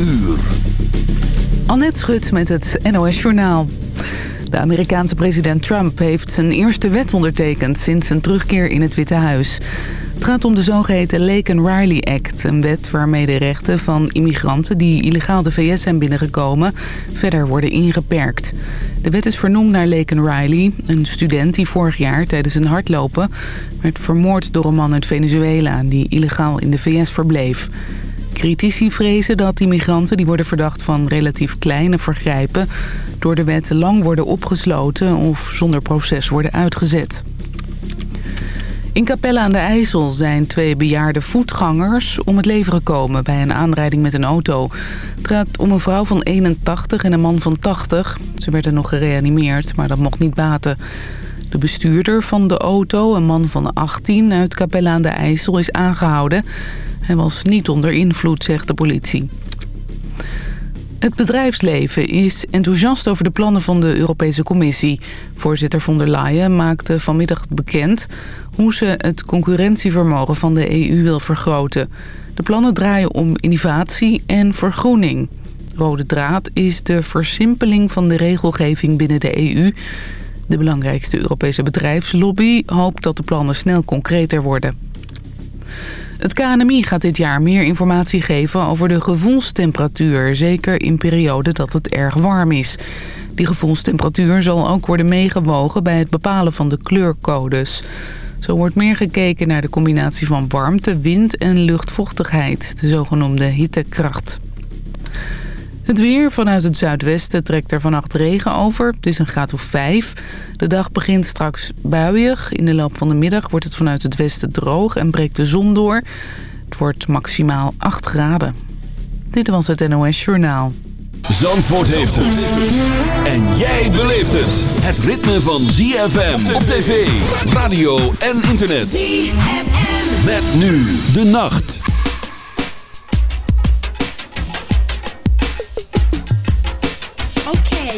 uur. Annette Schut met het NOS Journaal. De Amerikaanse president Trump heeft zijn eerste wet ondertekend... sinds zijn terugkeer in het Witte Huis. Het gaat om de zogeheten Laken-Riley Act. Een wet waarmee de rechten van immigranten die illegaal de VS zijn binnengekomen... verder worden ingeperkt. De wet is vernoemd naar Laken Riley, een student die vorig jaar tijdens een hardlopen... werd vermoord door een man uit Venezuela die illegaal in de VS verbleef. Critici vrezen dat immigranten die worden verdacht van relatief kleine vergrijpen... door de wet lang worden opgesloten of zonder proces worden uitgezet. In Capelle aan de IJssel zijn twee bejaarde voetgangers om het leven gekomen bij een aanrijding met een auto. Het gaat om een vrouw van 81 en een man van 80. Ze werden nog gereanimeerd, maar dat mocht niet baten. De bestuurder van de auto, een man van 18 uit Capelle aan de IJssel, is aangehouden. Hij was niet onder invloed, zegt de politie. Het bedrijfsleven is enthousiast over de plannen van de Europese Commissie. Voorzitter von der Leyen maakte vanmiddag bekend hoe ze het concurrentievermogen van de EU wil vergroten. De plannen draaien om innovatie en vergroening. Rode draad is de versimpeling van de regelgeving binnen de EU. De belangrijkste Europese bedrijfslobby hoopt dat de plannen snel concreter worden. Het KNMI gaat dit jaar meer informatie geven over de gevoelstemperatuur. Zeker in perioden dat het erg warm is. Die gevoelstemperatuur zal ook worden meegewogen bij het bepalen van de kleurcodes. Zo wordt meer gekeken naar de combinatie van warmte, wind en luchtvochtigheid. De zogenoemde hittekracht. Het weer vanuit het zuidwesten trekt er vannacht regen over. Het is een graad of 5. De dag begint straks buiig. In de loop van de middag wordt het vanuit het westen droog en breekt de zon door. Het wordt maximaal 8 graden. Dit was het NOS Journaal. Zandvoort heeft het. En jij beleeft het. Het ritme van ZFM op tv, radio en internet. ZFM. Met nu de nacht.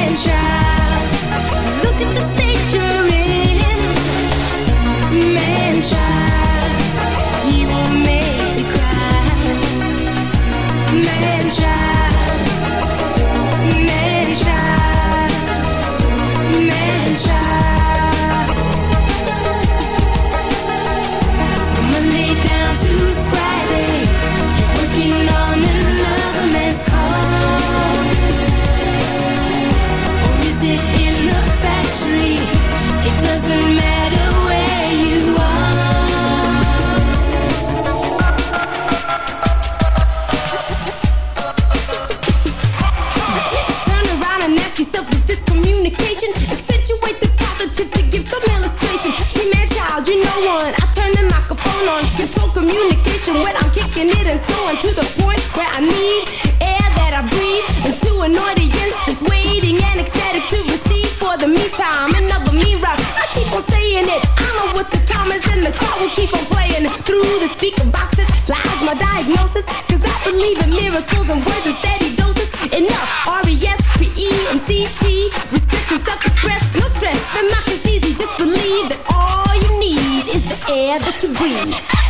Man, child, look at the state one. I turn the microphone on, control communication when I'm kicking it and so on to the point where I need air that I breathe into an audience that's waiting and ecstatic to receive. For the meantime, another me rock. I keep on saying it. I know what the is, and the crowd will keep on playing through the speaker boxes. Lies my diagnosis, cause I believe in miracles and words and steady doses. Enough, R-E-S-P-E, I'm CT. Respect and self-express, air that you breathe.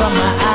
from my eyes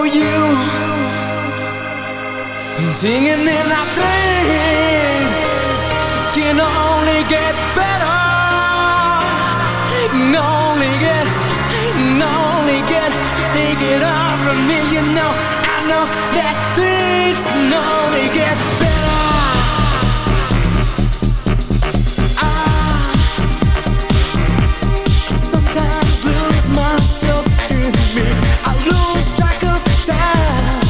for you. Singing in our things can only get better. Can only get, can only get. take it all from me, you know. I know that things can only get better. I sometimes lose myself in me. I lose child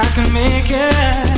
I can make it.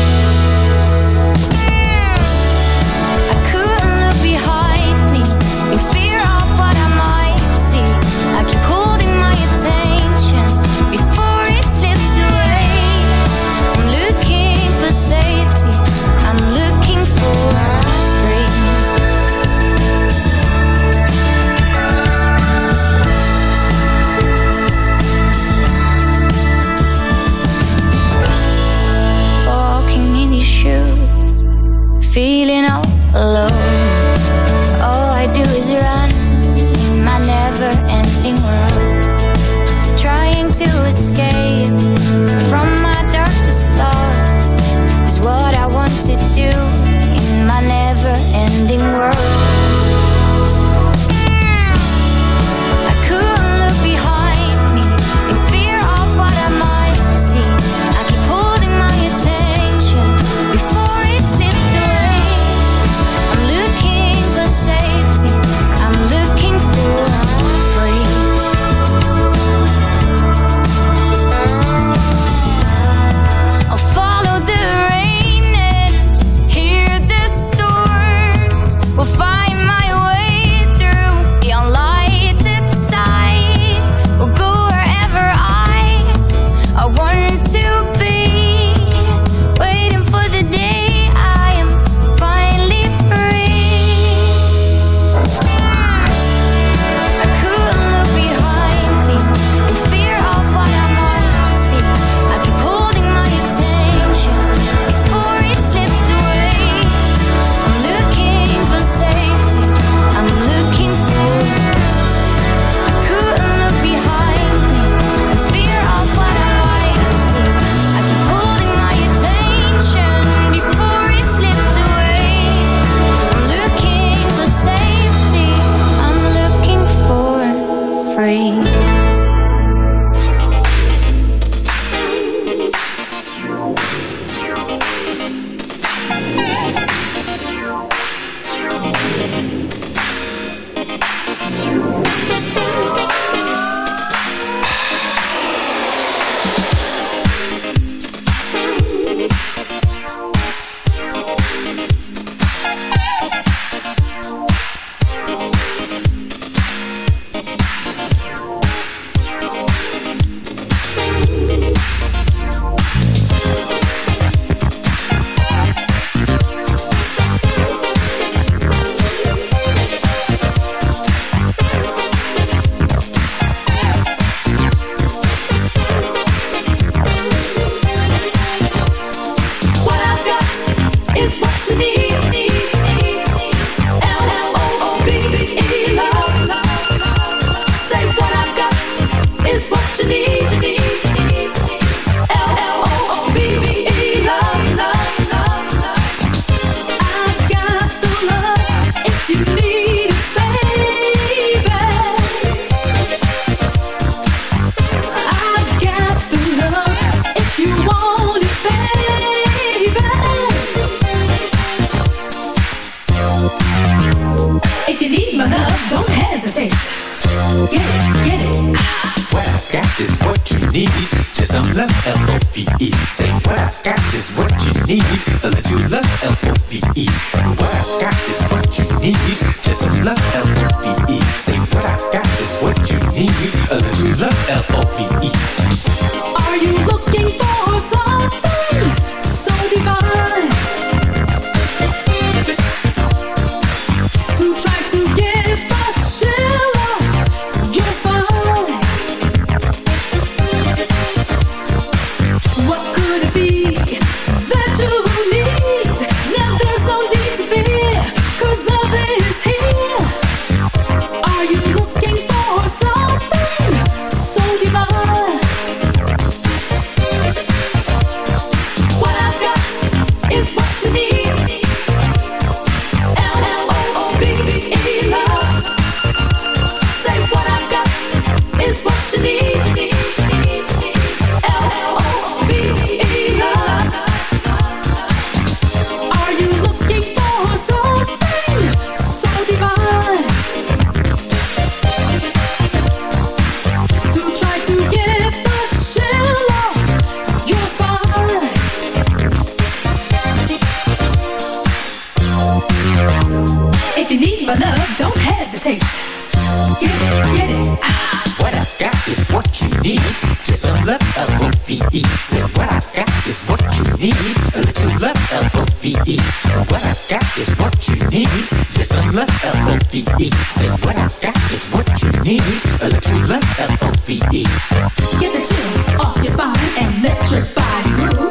love, L-O-V-E. Say what I got is what you need. A little love, L-O-V-E. say What I got is what you need. Just some love, L-O-V-E. Say what I got is what you need. A little love, L-O-V-E. Get the chill off your spine and let your body groove.